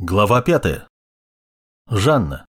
Глава пятая. Жанна.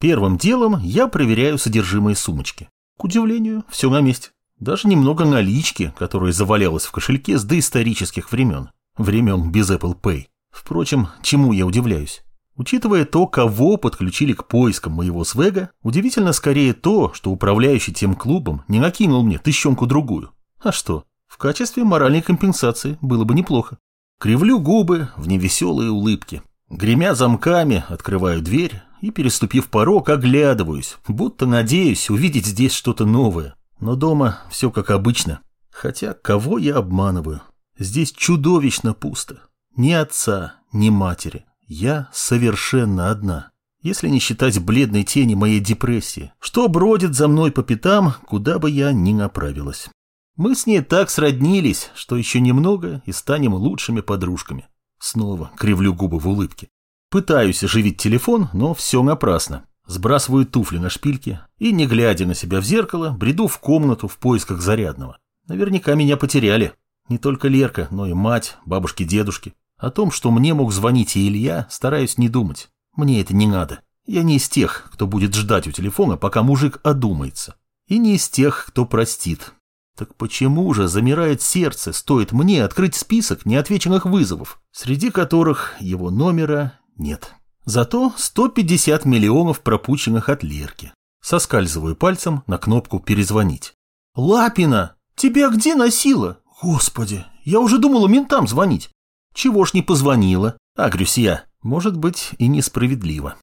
Первым делом я проверяю содержимое сумочки. К удивлению, все на месте. Даже немного налички, которая завалялась в кошельке с доисторических времен. Времен без Apple Pay. Впрочем, чему я удивляюсь? Учитывая то, кого подключили к поискам моего свега, удивительно скорее то, что управляющий тем клубом не накинул мне тыщенку-другую. А что, в качестве моральной компенсации было бы неплохо. Кривлю губы в невеселые улыбки. Гремя замками, открываю дверь и, переступив порог, оглядываюсь, будто надеюсь увидеть здесь что-то новое. Но дома все как обычно. Хотя кого я обманываю? Здесь чудовищно пусто. Ни отца, ни матери. Я совершенно одна. Если не считать бледной тени моей депрессии, что бродит за мной по пятам, куда бы я ни направилась. Мы с ней так сроднились, что еще немного и станем лучшими подружками. Снова кривлю губы в улыбке. Пытаюсь оживить телефон, но все напрасно. Сбрасываю туфли на шпильки и, не глядя на себя в зеркало, бреду в комнату в поисках зарядного. Наверняка меня потеряли. Не только Лерка, но и мать, бабушки, дедушки. О том, что мне мог звонить и Илья, стараюсь не думать. Мне это не надо. Я не из тех, кто будет ждать у телефона, пока мужик одумается. И не из тех, кто простит, так почему же замирает сердце, стоит мне открыть список неотвеченных вызовов, среди которых его номера нет? Зато 150 миллионов пропущенных от Лерки. Соскальзываю пальцем на кнопку «Перезвонить». «Лапина! Тебя где носила? Господи, я уже думала ментам звонить. Чего ж не позвонила? Агрюсь я. Может быть, и несправедливо.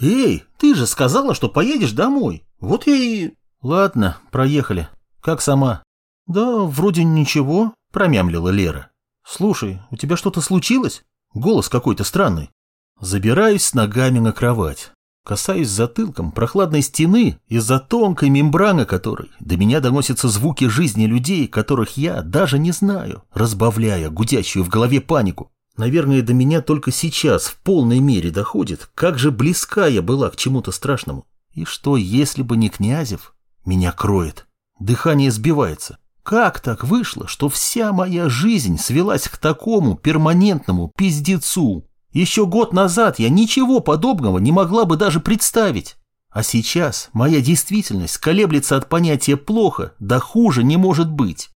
Эй, ты же сказала, что поедешь домой. Вот я и... Ладно, проехали. Как сама? «Да, вроде ничего», – промямлила Лера. «Слушай, у тебя что-то случилось? Голос какой-то странный». Забираюсь с ногами на кровать. Касаюсь затылком прохладной стены, из-за тонкой мембраны которой до меня доносятся звуки жизни людей, которых я даже не знаю, разбавляя гудящую в голове панику. Наверное, до меня только сейчас в полной мере доходит, как же близка я была к чему-то страшному. И что, если бы не Князев, меня кроет. Дыхание сбивается. Как так вышло, что вся моя жизнь свелась к такому перманентному пиздецу? Еще год назад я ничего подобного не могла бы даже представить. А сейчас моя действительность колеблется от понятия «плохо», да хуже не может быть.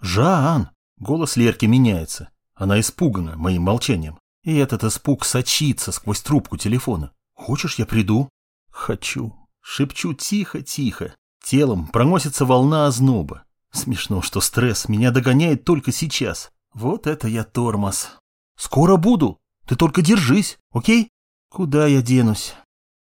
«Жан!» — голос Лерки меняется. Она испугана моим молчанием. И этот испуг сочится сквозь трубку телефона. «Хочешь, я приду?» «Хочу». Шепчу тихо-тихо. Телом проносится волна озноба. Смешно, что стресс меня догоняет только сейчас. Вот это я тормоз. Скоро буду. Ты только держись, окей? Куда я денусь?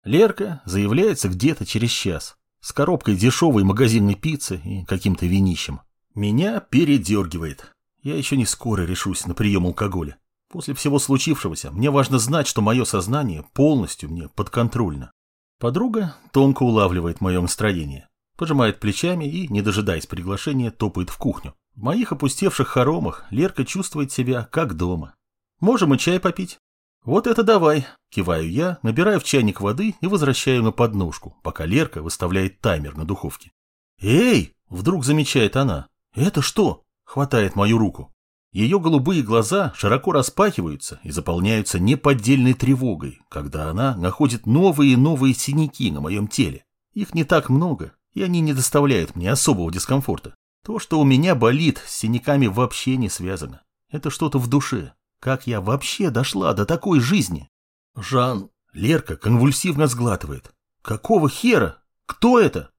Лерка заявляется где-то через час. С коробкой дешевой магазинной пиццы и каким-то винищем. Меня передергивает. Я еще не скоро решусь на прием алкоголя. После всего случившегося мне важно знать, что мое сознание полностью мне подконтрольно. Подруга тонко улавливает мое настроение пожимает плечами и, не дожидаясь приглашения, топает в кухню. В моих опустевших хоромах Лерка чувствует себя как дома. Можем и чай попить. Вот это давай, киваю я, набираю в чайник воды и возвращаю на подножку, пока Лерка выставляет таймер на духовке. Эй, вдруг замечает она. Это что? Хватает мою руку. Ее голубые глаза широко распахиваются и заполняются неподдельной тревогой, когда она находит новые и новые синяки на моем теле. Их не так много, и они не доставляют мне особого дискомфорта. То, что у меня болит, с синяками вообще не связано. Это что-то в душе. Как я вообще дошла до такой жизни? Жан, Лерка конвульсивно сглатывает. Какого хера? Кто это?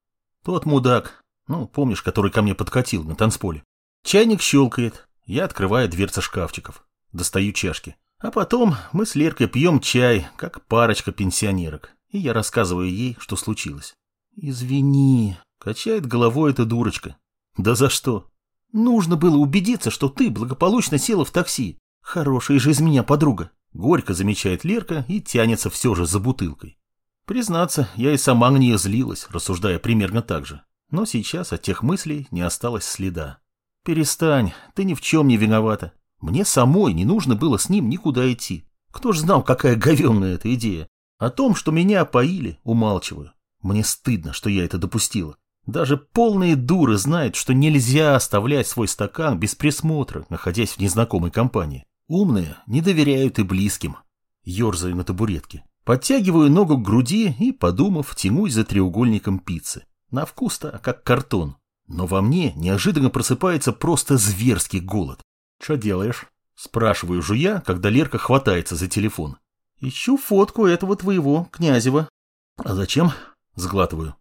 Тот мудак, ну, помнишь, который ко мне подкатил на танцполе. Чайник щелкает, я открываю дверцы шкафчиков, достаю чашки. А потом мы с Леркой пьем чай, как парочка пенсионерок, и я рассказываю ей, что случилось. «Извини», — качает головой эта дурочка. «Да за что?» «Нужно было убедиться, что ты благополучно села в такси. Хорошая же из меня подруга». Горько замечает Лерка и тянется все же за бутылкой. Признаться, я и сама на нее злилась, рассуждая примерно так же. Но сейчас от тех мыслей не осталось следа. «Перестань, ты ни в чем не виновата. Мне самой не нужно было с ним никуда идти. Кто ж знал, какая говенная эта идея? О том, что меня опоили, умалчиваю. Мне стыдно, что я это допустила. Даже полные дуры знают, что нельзя оставлять свой стакан без присмотра, находясь в незнакомой компании. Умные не доверяют и близким. ерзаю на табуретке. Подтягиваю ногу к груди и, подумав, тянусь за треугольником пиццы. На вкус-то как картон. Но во мне неожиданно просыпается просто зверский голод. «Что делаешь?» – спрашиваю жуя, когда Лерка хватается за телефон. «Ищу фотку этого твоего, Князева». «А зачем?» – сглатываю.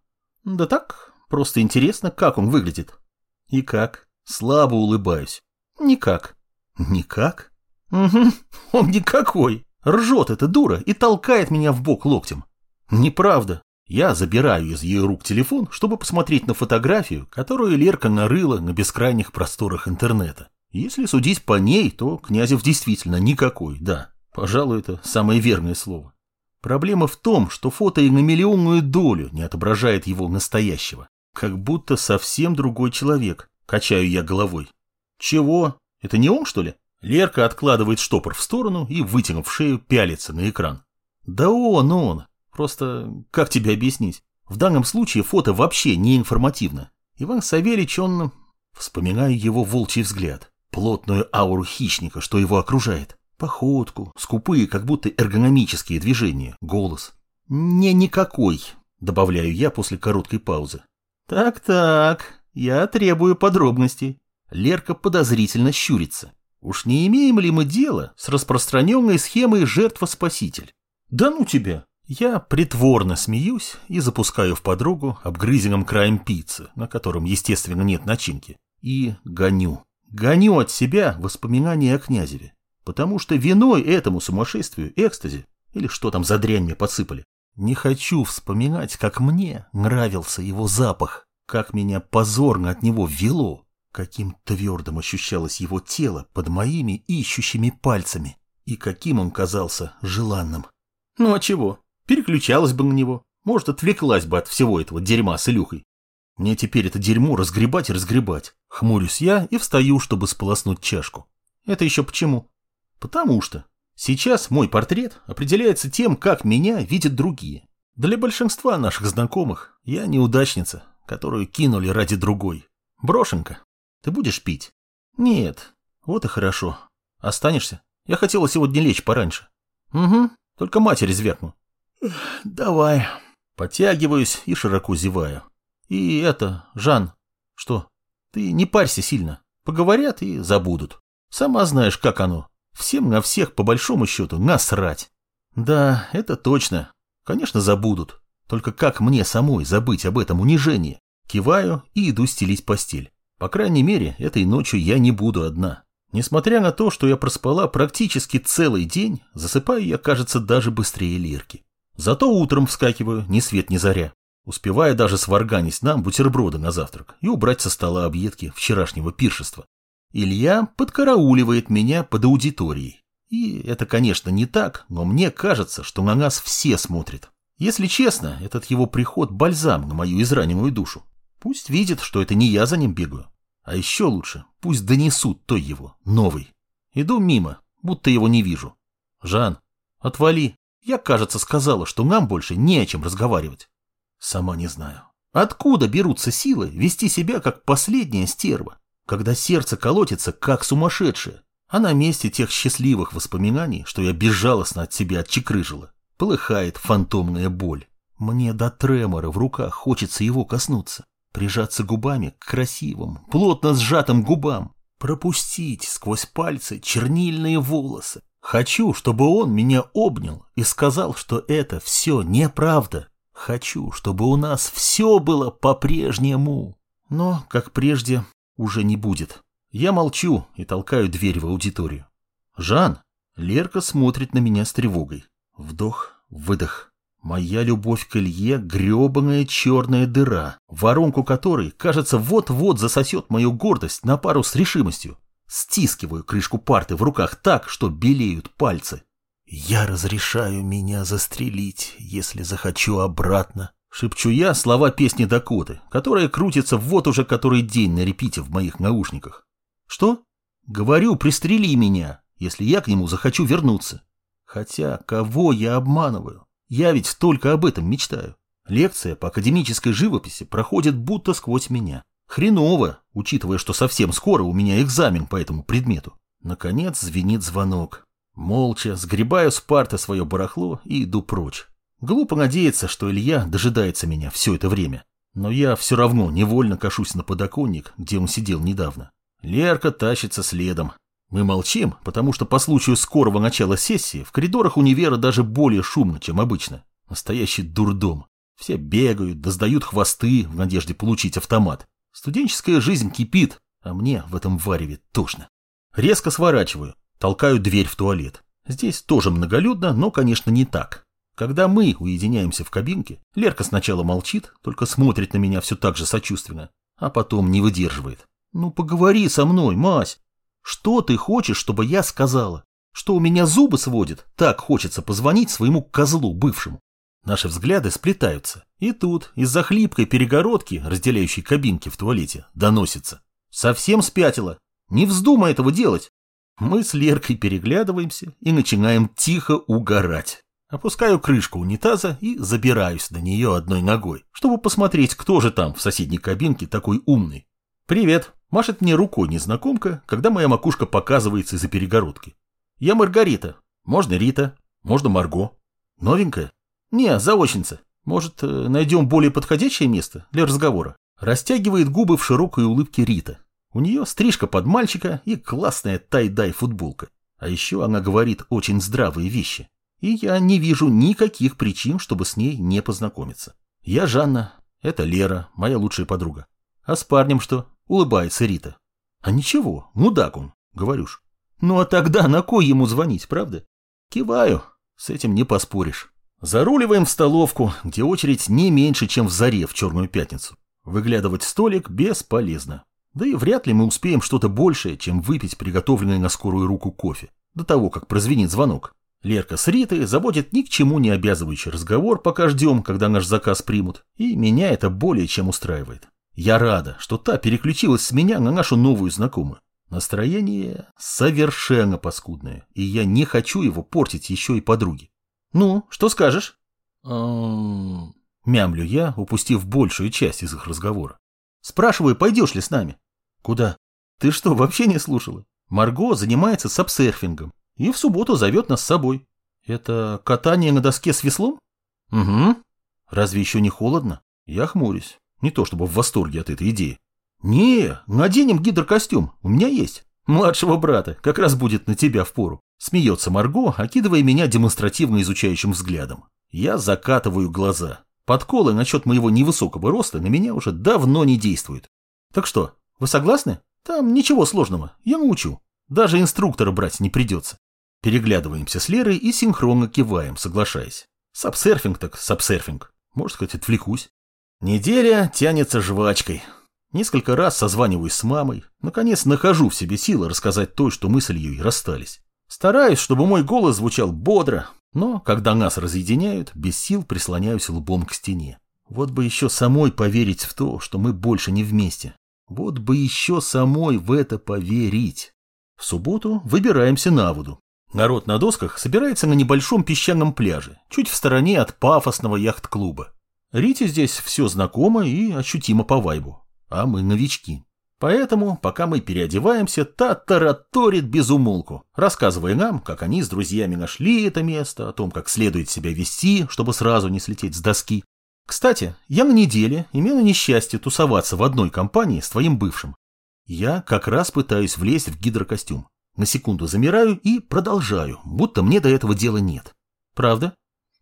«Да так, просто интересно, как он выглядит». «И как?» Слабо улыбаюсь. «Никак». «Никак?» «Угу, он никакой. Ржет эта дура и толкает меня в бок локтем». «Неправда. Я забираю из ее рук телефон, чтобы посмотреть на фотографию, которую Лерка нарыла на бескрайних просторах интернета. Если судить по ней, то Князев действительно никакой, да. Пожалуй, это самое верное слово. Проблема в том, что фото и на миллионную долю не отображает его настоящего. Как будто совсем другой человек, качаю я головой. Чего? Это не он, что ли? Лерка откладывает штопор в сторону и, вытянув шею, пялится на экран. Да он, он. Просто, как тебе объяснить? В данном случае фото вообще не информативно. Иван Савельич, он... Вспоминаю его волчий взгляд, плотную ауру хищника, что его окружает. Походку, скупые, как будто эргономические движения, голос. «Не никакой», — добавляю я после короткой паузы. «Так-так, я требую подробностей». Лерка подозрительно щурится. Уж не имеем ли мы дело с распространенной схемой жертва-спаситель? Да ну тебя! Я притворно смеюсь и запускаю в подругу обгрызенным краем пиццы, на котором, естественно, нет начинки, и гоню. Гоню от себя воспоминания о князеве, потому что виной этому сумасшествию экстази, или что там за дрянь мне подсыпали, не хочу вспоминать, как мне нравился его запах, как меня позорно от него вело, каким твердым ощущалось его тело под моими ищущими пальцами, и каким он казался желанным. Ну а чего? Переключалась бы на него. Может, отвлеклась бы от всего этого дерьма с Илюхой. Мне теперь это дерьмо разгребать и разгребать. Хмурюсь я и встаю, чтобы сполоснуть чашку. Это еще почему? Потому что сейчас мой портрет определяется тем, как меня видят другие. Для большинства наших знакомых я неудачница, которую кинули ради другой. Брошенка. Ты будешь пить? Нет. Вот и хорошо. Останешься? Я хотела сегодня лечь пораньше. Угу. Только матери звякну. «Давай». Подтягиваюсь и широко зеваю. «И это, Жан, что? Ты не парься сильно. Поговорят и забудут. Сама знаешь, как оно. Всем на всех, по большому счету, насрать». «Да, это точно. Конечно, забудут. Только как мне самой забыть об этом унижении?» Киваю и иду стелить постель. По крайней мере, этой ночью я не буду одна. Несмотря на то, что я проспала практически целый день, засыпаю я, кажется, даже быстрее Лирки. Зато утром вскакиваю, ни свет ни заря, успевая даже сварганить нам бутерброды на завтрак и убрать со стола объедки вчерашнего пиршества. Илья подкарауливает меня под аудиторией. И это, конечно, не так, но мне кажется, что на нас все смотрят. Если честно, этот его приход бальзам на мою израненную душу. Пусть видит, что это не я за ним бегаю. А еще лучше, пусть донесут той его, новый. Иду мимо, будто его не вижу. Жан, отвали, я, кажется, сказала, что нам больше не о чем разговаривать. Сама не знаю. Откуда берутся силы вести себя как последняя стерва, когда сердце колотится как сумасшедшее, а на месте тех счастливых воспоминаний, что я безжалостно от себя отчекрыжила, полыхает фантомная боль. Мне до тремора в руках хочется его коснуться, прижаться губами к красивым, плотно сжатым губам, пропустить сквозь пальцы чернильные волосы, Хочу, чтобы он меня обнял и сказал, что это все неправда. Хочу, чтобы у нас все было по-прежнему. Но, как прежде, уже не будет. Я молчу и толкаю дверь в аудиторию. «Жан!» Лерка смотрит на меня с тревогой. Вдох, выдох. Моя любовь к Илье — гребаная черная дыра, воронку которой, кажется, вот-вот засосет мою гордость на пару с решимостью. Стискиваю крышку парты в руках так, что белеют пальцы. «Я разрешаю меня застрелить, если захочу обратно», — шепчу я слова песни Дакоты, которая крутится вот уже который день на репите в моих наушниках. «Что?» «Говорю, пристрели меня, если я к нему захочу вернуться. Хотя, кого я обманываю? Я ведь только об этом мечтаю. Лекция по академической живописи проходит будто сквозь меня. Хреново, учитывая, что совсем скоро у меня экзамен по этому предмету. Наконец звенит звонок. Молча сгребаю с парты свое барахло и иду прочь. Глупо надеяться, что Илья дожидается меня все это время. Но я все равно невольно кашусь на подоконник, где он сидел недавно. Лерка тащится следом. Мы молчим, потому что по случаю скорого начала сессии в коридорах универа даже более шумно, чем обычно. Настоящий дурдом. Все бегают, да сдают хвосты в надежде получить автомат. Студенческая жизнь кипит, а мне в этом вареве тошно. Резко сворачиваю, толкаю дверь в туалет. Здесь тоже многолюдно, но, конечно, не так. Когда мы уединяемся в кабинке, Лерка сначала молчит, только смотрит на меня все так же сочувственно, а потом не выдерживает. «Ну, поговори со мной, Мась. Что ты хочешь, чтобы я сказала? Что у меня зубы сводит? Так хочется позвонить своему козлу бывшему». Наши взгляды сплетаются, и тут из-за хлипкой перегородки, разделяющей кабинки в туалете, доносится. «Совсем спятила. Не вздумай этого делать». Мы с Леркой переглядываемся и начинаем тихо угорать. Опускаю крышку унитаза и забираюсь на нее одной ногой, чтобы посмотреть, кто же там в соседней кабинке такой умный. «Привет!» – машет мне рукой незнакомка, когда моя макушка показывается из-за перегородки. «Я Маргарита. Можно Рита, можно Марго. Новенькая?» «Не, заочница. Может, э, найдем более подходящее место для разговора?» Растягивает губы в широкой улыбке Рита. У нее стрижка под мальчика и классная тай-дай футболка. А еще она говорит очень здравые вещи и я не вижу никаких причин, чтобы с ней не познакомиться. Я Жанна, это Лера, моя лучшая подруга. А с парнем что? Улыбается Рита. А ничего, мудак он, говорюш. Ну а тогда на кой ему звонить, правда? Киваю, с этим не поспоришь. Заруливаем в столовку, где очередь не меньше, чем в заре в Черную пятницу. Выглядывать столик бесполезно. Да и вряд ли мы успеем что-то большее, чем выпить приготовленный на скорую руку кофе, до того, как прозвенит звонок. Лерка с Ритой заботит ни к чему не обязывающий разговор, пока ждем, когда наш заказ примут, и меня это более чем устраивает. Я рада, что та переключилась с меня на нашу новую знакомую. Настроение совершенно паскудное, и я не хочу его портить еще и подруге. «Ну, что скажешь?» Мямлю я, упустив большую часть из их разговора. «Спрашиваю, пойдешь ли с нами?» «Куда?» «Ты что, вообще не слушала?» Марго занимается сапсерфингом и в субботу зовет нас с собой. Это катание на доске с веслом? Угу. Разве еще не холодно? Я хмурюсь. Не то чтобы в восторге от этой идеи. Не, наденем гидрокостюм, у меня есть. Младшего брата, как раз будет на тебя впору. Смеется Марго, окидывая меня демонстративно изучающим взглядом. Я закатываю глаза. Подколы насчет моего невысокого роста на меня уже давно не действуют. Так что, вы согласны? Там ничего сложного, я научу. Даже инструктора брать не придется. Переглядываемся с Лерой и синхронно киваем, соглашаясь. Сапсерфинг так сапсерфинг. Может, сказать, отвлекусь. Неделя тянется жвачкой. Несколько раз созваниваюсь с мамой. Наконец нахожу в себе силы рассказать то, что мы с Ильей расстались. Стараюсь, чтобы мой голос звучал бодро, но, когда нас разъединяют, без сил прислоняюсь лбом к стене. Вот бы еще самой поверить в то, что мы больше не вместе. Вот бы еще самой в это поверить. В субботу выбираемся на воду. Народ на досках собирается на небольшом песчаном пляже, чуть в стороне от пафосного яхт-клуба. Рите здесь все знакомо и ощутимо по вайбу, а мы новички. Поэтому, пока мы переодеваемся, та тараторит без умолку, рассказывая нам, как они с друзьями нашли это место, о том, как следует себя вести, чтобы сразу не слететь с доски. Кстати, я на неделе имела несчастье тусоваться в одной компании с твоим бывшим. Я как раз пытаюсь влезть в гидрокостюм. На секунду замираю и продолжаю, будто мне до этого дела нет. Правда?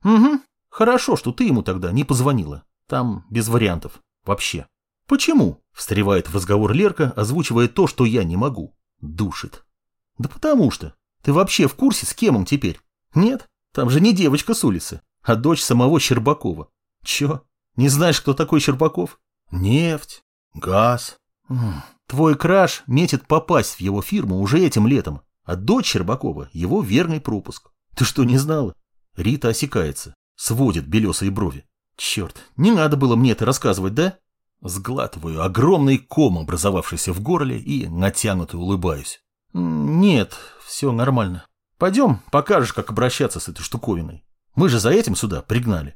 Угу. Хорошо, что ты ему тогда не позвонила. Там без вариантов. Вообще. Почему? Встревает в разговор Лерка, озвучивая то, что я не могу. Душит. Да потому что. Ты вообще в курсе, с кем он теперь? Нет? Там же не девочка с улицы, а дочь самого Щербакова. Чё? Не знаешь, кто такой Щербаков? Нефть, газ. Твой краш метит попасть в его фирму уже этим летом, а дочь Щербакова – его верный пропуск. Ты что, не знала? Рита осекается, сводит белесые брови. Черт, не надо было мне это рассказывать, да? Сглатываю огромный ком, образовавшийся в горле, и натянуто улыбаюсь. Нет, все нормально. Пойдем, покажешь, как обращаться с этой штуковиной. Мы же за этим сюда пригнали.